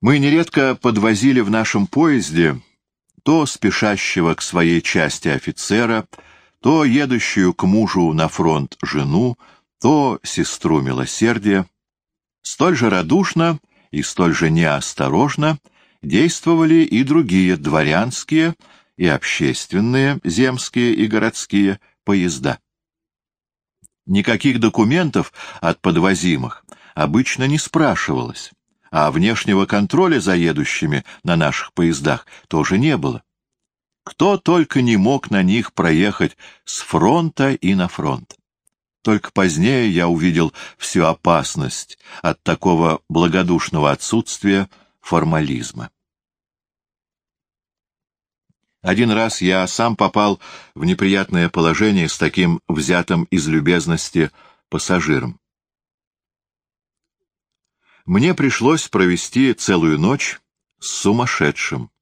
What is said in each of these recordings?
Мы нередко подвозили в нашем поезде то спешащего к своей части офицера, то едущую к мужу на фронт жену, то сестру милосердия. Столь же радушно и столь же неосторожно действовали и другие дворянские и общественные, земские и городские поезда. Никаких документов от подвозимых обычно не спрашивалось а внешнего контроля за едущими на наших поездах тоже не было. Кто только не мог на них проехать с фронта и на фронт. Только позднее я увидел всю опасность от такого благодушного отсутствия формализма. Один раз я сам попал в неприятное положение с таким взятым из любезности пассажиром. Мне пришлось провести целую ночь с сумасшедшим.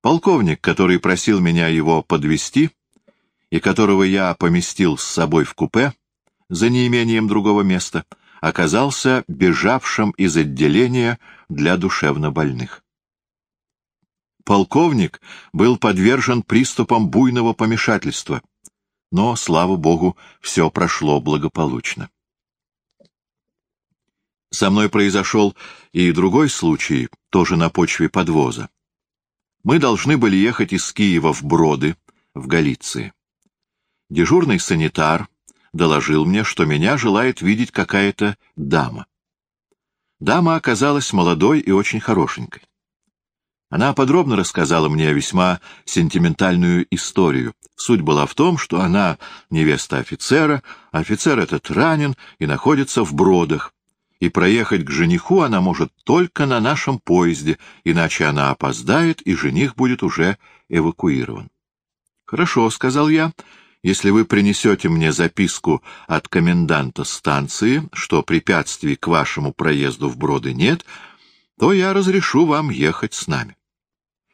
Полковник, который просил меня его подвести и которого я поместил с собой в купе, за неимением другого места, оказался бежавшим из отделения для душевнобольных. Полковник был подвержен приступам буйного помешательства, но, слава богу, все прошло благополучно. Со мной произошел и другой случай, тоже на почве подвоза. Мы должны были ехать из Киева в Броды, в Галиции. Дежурный санитар доложил мне, что меня желает видеть какая-то дама. Дама оказалась молодой и очень хорошенькой. Она подробно рассказала мне весьма сентиментальную историю. Суть была в том, что она невеста офицера, офицер этот ранен и находится в Бродах, и проехать к жениху она может только на нашем поезде, иначе она опоздает, и жених будет уже эвакуирован. — Хорошо, — сказал я, — если вы принесете мне записку от коменданта станции, что препятствий к вашему проезду в Броды нет, то я разрешу вам ехать с нами.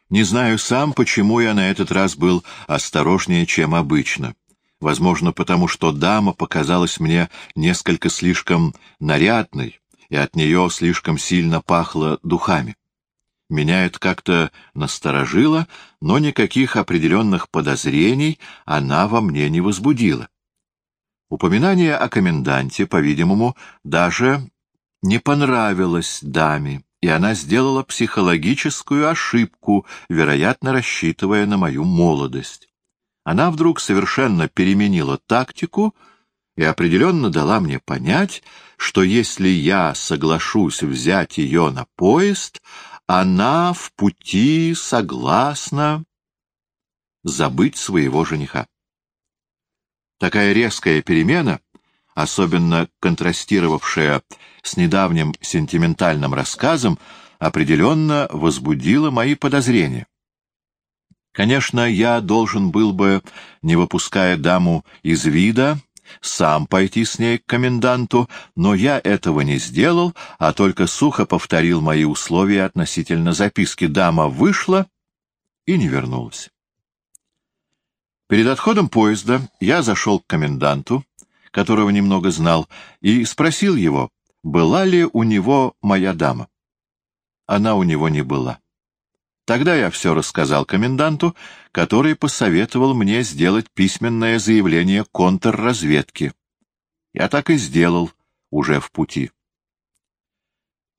Не знаю сам, почему я на этот раз был осторожнее, чем обычно. Возможно, потому что дама показалась мне несколько слишком нарядной, и от нее слишком сильно пахло духами. Меня это как-то насторожило, но никаких определенных подозрений она во мне не возбудила. Упоминание о коменданте, по-видимому, даже не понравилось даме, и она сделала психологическую ошибку, вероятно, рассчитывая на мою молодость она вдруг совершенно переменила тактику и определенно дала мне понять, что если я соглашусь взять ее на поезд, она в пути согласна забыть своего жениха. Такая резкая перемена, особенно контрастировавшая с недавним сентиментальным рассказом, определенно возбудила мои подозрения. Конечно, я должен был бы, не выпуская даму из вида, сам пойти с ней к коменданту, но я этого не сделал, а только сухо повторил мои условия относительно записки. Дама вышла и не вернулась. Перед отходом поезда я зашел к коменданту, которого немного знал, и спросил его, была ли у него моя дама. Она у него не была. Тогда я все рассказал коменданту, который посоветовал мне сделать письменное заявление контрразведки. Я так и сделал, уже в пути.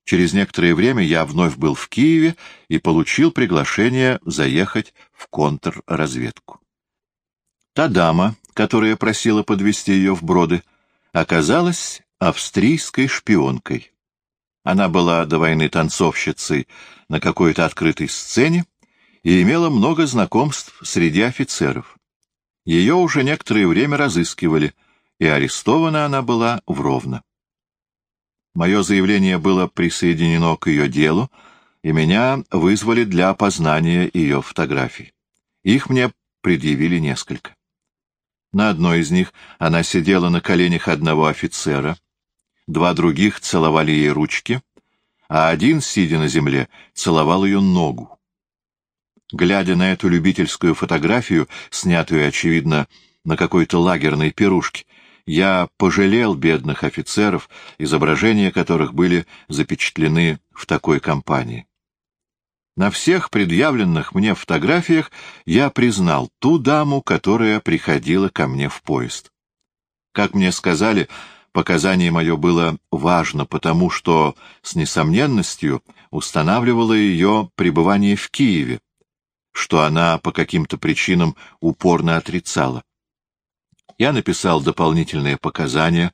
Через некоторое время я вновь был в Киеве и получил приглашение заехать в контрразведку. Та дама, которая просила подвести ее в Броды, оказалась австрийской шпионкой. Она была до войны танцовщицей на какой-то открытой сцене и имела много знакомств среди офицеров. Ее уже некоторое время разыскивали, и арестована она была в Ровно. Мое заявление было присоединено к ее делу, и меня вызвали для опознания ее фотографий. Их мне предъявили несколько. На одной из них она сидела на коленях одного офицера, два других целовали ей ручки, а один, сидя на земле, целовал ее ногу. Глядя на эту любительскую фотографию, снятую, очевидно, на какой-то лагерной пирушке, я пожалел бедных офицеров, изображения которых были запечатлены в такой компании. На всех предъявленных мне фотографиях я признал ту даму, которая приходила ко мне в поезд. Как мне сказали, показание мое было важно, потому что с несомненностью устанавливало ее пребывание в Киеве, что она по каким-то причинам упорно отрицала. Я написал дополнительные показания.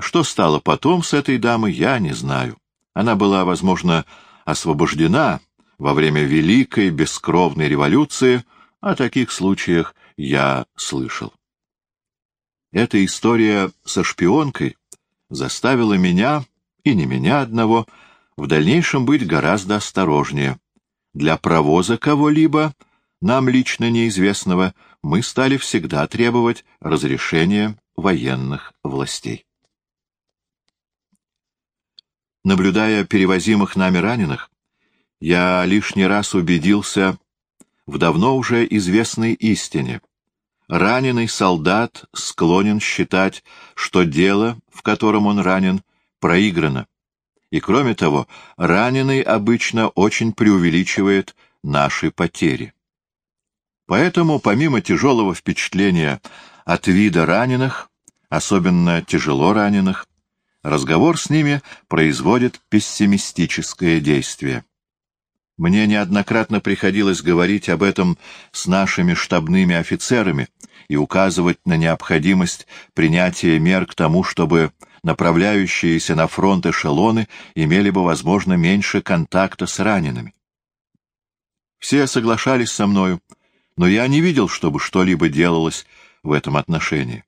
Что стало потом с этой дамой, я не знаю. Она была, возможно, освобождена во время Великой Бескровной революции, о таких случаях я слышал. Эта история со шпионкой заставила меня, и не меня одного, в дальнейшем быть гораздо осторожнее. Для провоза кого-либо, нам лично неизвестного, мы стали всегда требовать разрешения военных властей. Наблюдая перевозимых нами раненых, я лишний раз убедился в давно уже известной истине. Раненый солдат склонен считать, что дело, в котором он ранен, проиграно. И кроме того, раненый обычно очень преувеличивает наши потери. Поэтому, помимо тяжелого впечатления от вида раненых, особенно тяжело раненых, разговор с ними производит пессимистическое действие. Мне неоднократно приходилось говорить об этом с нашими штабными офицерами и указывать на необходимость принятия мер к тому, чтобы направляющиеся на фронт эшелоны имели бы, возможно, меньше контакта с ранеными. Все соглашались со мною, но я не видел, чтобы что-либо делалось в этом отношении.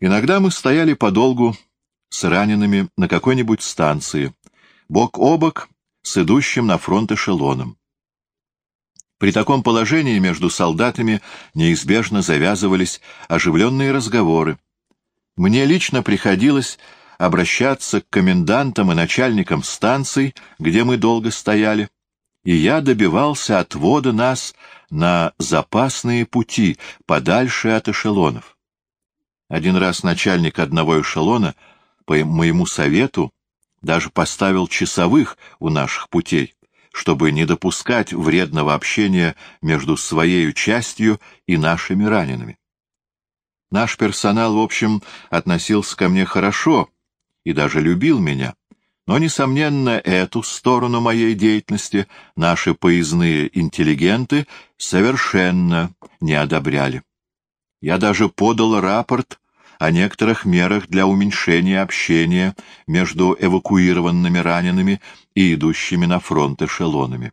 Иногда мы стояли подолгу с ранеными на какой-нибудь станции, бок о бок с идущим на фронт эшелоном. При таком положении между солдатами неизбежно завязывались оживленные разговоры. Мне лично приходилось обращаться к комендантам и начальникам станций, где мы долго стояли, и я добивался отвода нас на запасные пути, подальше от эшелонов. Один раз начальник одного эшелона, по моему совету, даже поставил часовых у наших путей, чтобы не допускать вредного общения между своей частью и нашими ранеными. Наш персонал, в общем, относился ко мне хорошо и даже любил меня. Но, несомненно, эту сторону моей деятельности наши поездные интеллигенты совершенно не одобряли. Я даже подал рапорт о некоторых мерах для уменьшения общения между эвакуированными ранеными и идущими на фронт эшелонами.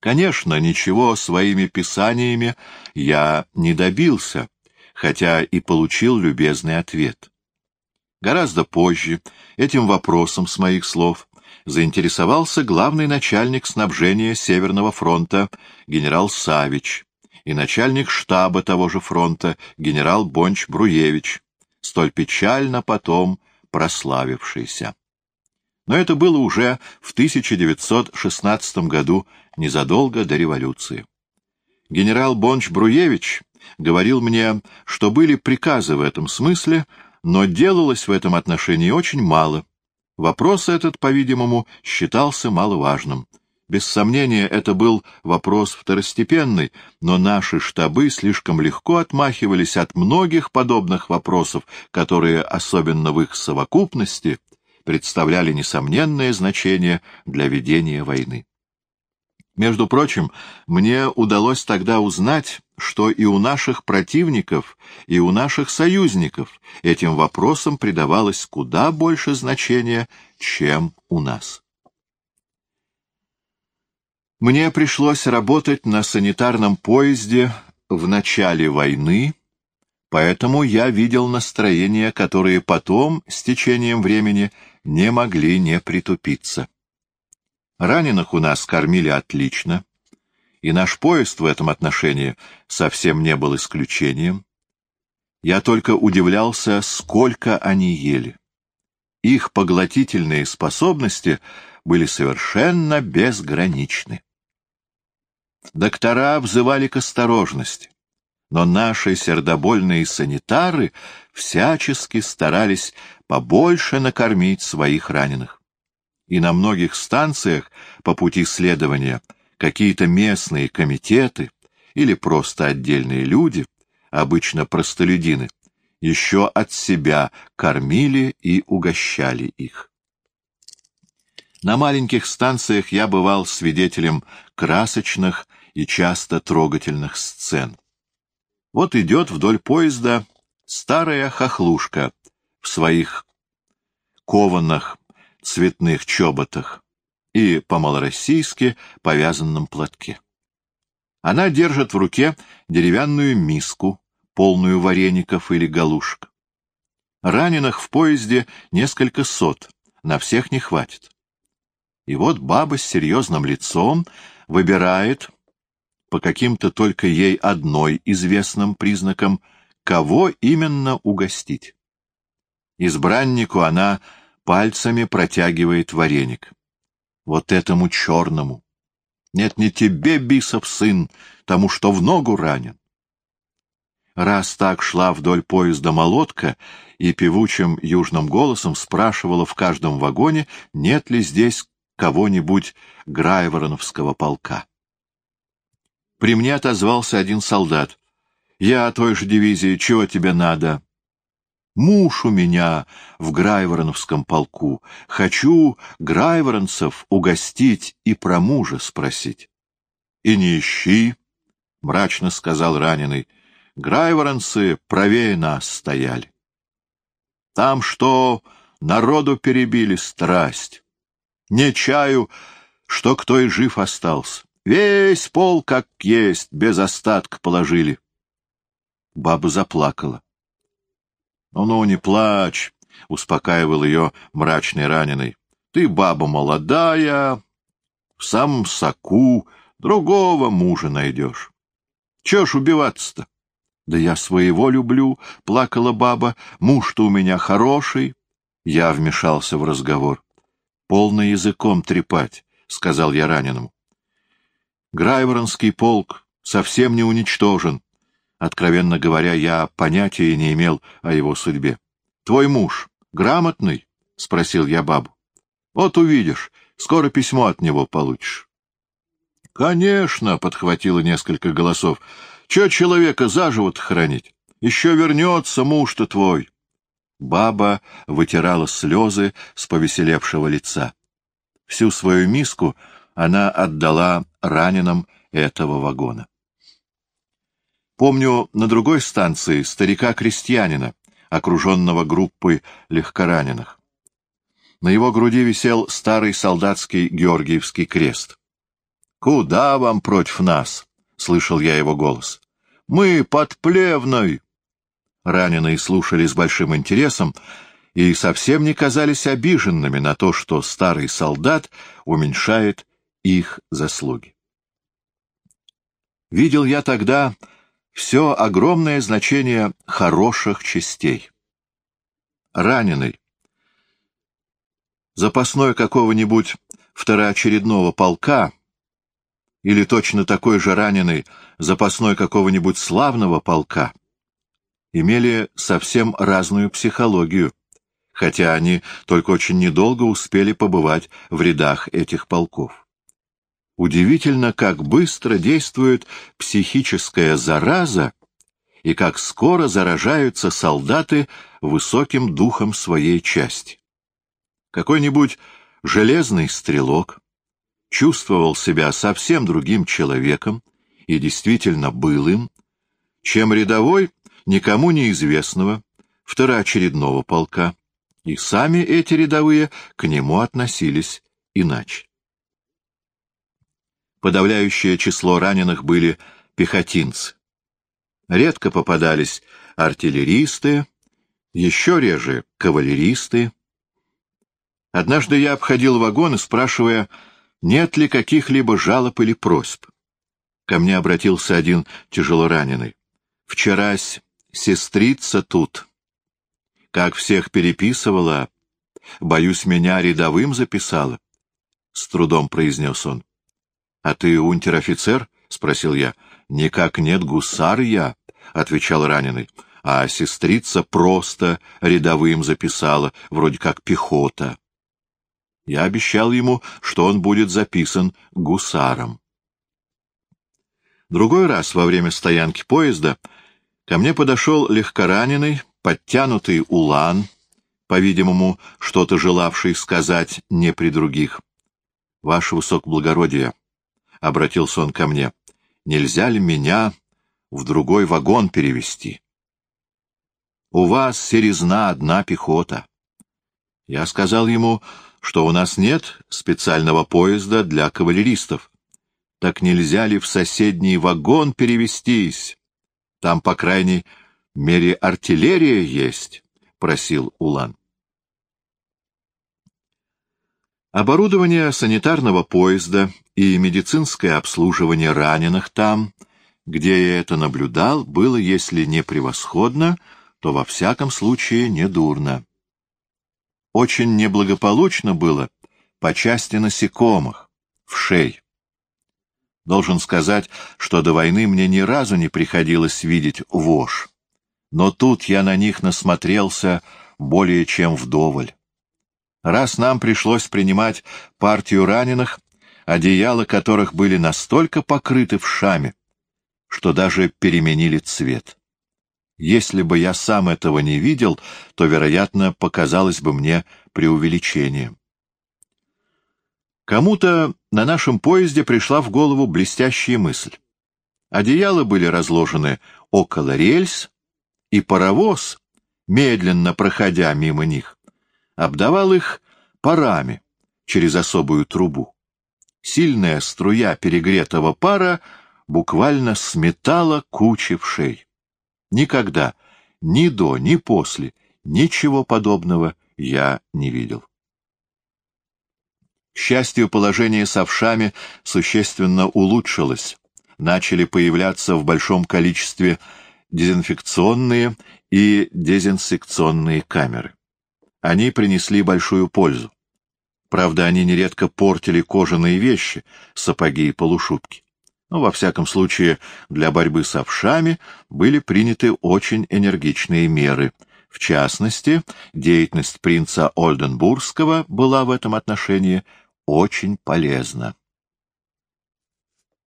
Конечно, ничего своими писаниями я не добился, хотя и получил любезный ответ. Гораздо позже этим вопросом с моих слов заинтересовался главный начальник снабжения Северного фронта генерал Савич и начальник штаба того же фронта генерал Бонч-Бруевич, столь печально потом прославившийся. Но это было уже в 1916 году, незадолго до революции. Генерал Бонч-Бруевич говорил мне, что были приказы в этом смысле, но делалось в этом отношении очень мало. Вопрос этот, по-видимому, считался маловажным. Без сомнения, это был вопрос второстепенный, но наши штабы слишком легко отмахивались от многих подобных вопросов, которые, особенно в их совокупности, представляли несомненное значение для ведения войны. Между прочим, мне удалось тогда узнать, что и у наших противников, и у наших союзников этим вопросам придавалось куда больше значения, чем у нас. Мне пришлось работать на санитарном поезде в начале войны, поэтому я видел настроения, которые потом, с течением времени, не могли не притупиться. Раненых у нас кормили отлично, и наш поезд в этом отношении совсем не был исключением. Я только удивлялся, сколько они ели. Их поглотительные способности были совершенно безграничны. Доктора взывали к осторожности. но наши сердобольные санитары всячески старались побольше накормить своих раненых. И на многих станциях по пути следования какие-то местные комитеты или просто отдельные люди, обычно простолюдины, еще от себя кормили и угощали их. На маленьких станциях я бывал свидетелем красочных и часто трогательных сцен. Вот идет вдоль поезда старая хохлушка в своих кованных цветных чоботах и по-малороссийски повязанном платке. Она держит в руке деревянную миску, полную вареников или галушек. Раненых в поезде несколько сот, на всех не хватит. И вот баба с серьезным лицом выбирает, по каким-то только ей одной известным признакам, кого именно угостить. Избраннику она пальцами протягивает вареник. Вот этому черному. Нет, не тебе, бисов сын, тому, что в ногу ранен. Раз так шла вдоль поезда молотка и певучим южным голосом спрашивала в каждом вагоне, нет ли здесь кого-нибудь Грайвороновского полка. При мне отозвался один солдат. «Я той же дивизии, чего тебе надо?» «Муж у меня в Грайвороновском полку. Хочу грайворонцев угостить и про мужа спросить». «И не ищи», — мрачно сказал раненый. «Грайворонцы правее нас стояли. Там что, народу перебили страсть». Не чаю, что кто и жив остался. Весь пол, как есть, без остатка положили. Баба заплакала. «Ну, — Ну-ну, не плачь, — успокаивал ее мрачный раненый. — Ты баба молодая, в самом соку, другого мужа найдешь. Чего ж убиваться-то? — Да я своего люблю, — плакала баба, — муж-то у меня хороший. Я вмешался в разговор. Полно языком трепать, — сказал я раненому. Грайворонский полк совсем не уничтожен. Откровенно говоря, я понятия не имел о его судьбе. — Твой муж грамотный? — спросил я бабу. — Вот увидишь, скоро письмо от него получишь. — Конечно, — подхватило несколько голосов. — Че человека заживо-то хранить? Еще вернется муж-то твой. Баба вытирала слезы с повеселевшего лица. Всю свою миску она отдала раненым этого вагона. Помню на другой станции старика-крестьянина, окруженного группой легкораненых. На его груди висел старый солдатский Георгиевский крест. «Куда вам против нас?» — слышал я его голос. «Мы под Плевной!» Раненые слушали с большим интересом и совсем не казались обиженными на то, что старый солдат уменьшает их заслуги. Видел я тогда все огромное значение хороших частей. Раненый, запасной какого-нибудь второочередного полка или точно такой же раненый запасной какого-нибудь славного полка имели совсем разную психологию, хотя они только очень недолго успели побывать в рядах этих полков. Удивительно, как быстро действует психическая зараза и как скоро заражаются солдаты высоким духом своей части. Какой-нибудь железный стрелок чувствовал себя совсем другим человеком и действительно был им, чем рядовой никому неизвестного, второочередного полка, и сами эти рядовые к нему относились иначе. Подавляющее число раненых были пехотинцы. Редко попадались артиллеристы, еще реже кавалеристы. Однажды я обходил вагоны, спрашивая, нет ли каких-либо жалоб или просьб. Ко мне обратился один тяжелораненый. Вчерась сестрица тут. Как всех переписывала, боюсь, меня рядовым записала. С трудом произнес он. — А ты унтер-офицер? — спросил я. — Никак нет, гусар я, — отвечал раненый, — а сестрица просто рядовым записала, вроде как пехота. Я обещал ему, что он будет записан гусаром. Другой раз во время стоянки поезда ко мне подошел легкораненый, подтянутый улан, по-видимому, что-то желавший сказать не при других. — Ваше высокоблагородие, — обратился он ко мне, — нельзя ли меня в другой вагон перевести? У вас серезна одна пехота. Я сказал ему, что у нас нет специального поезда для кавалеристов. Так нельзя ли в соседний вагон перевестись? Там, по крайней мере, артиллерия есть, — просил Улан. Оборудование санитарного поезда и медицинское обслуживание раненых там, где я это наблюдал, было, если не превосходно, то во всяком случае недурно. Очень неблагополучно было по части насекомых, вшей. Должен сказать, что до войны мне ни разу не приходилось видеть вошь, но тут я на них насмотрелся более чем вдоволь. Раз нам пришлось принимать партию раненых, одеяла которых были настолько покрыты вшами, что даже переменили цвет. Если бы я сам этого не видел, то, вероятно, показалось бы мне преувеличением. Кому-то на нашем поезде пришла в голову блестящая мысль. Одеяла были разложены около рельс, и паровоз, медленно проходя мимо них, обдавал их парами через особую трубу. Сильная струя перегретого пара буквально сметала кучи вшей. Никогда, ни до, ни после, ничего подобного я не видел. К счастью, положение с овшами существенно улучшилось. Начали появляться в большом количестве дезинфекционные и дезинсекционные камеры. Они принесли большую пользу. Правда, они нередко портили кожаные вещи, сапоги и полушубки. Но, во всяком случае, для борьбы с овшами были приняты очень энергичные меры. В частности, деятельность принца Ольденбургского была в этом отношении очень полезна.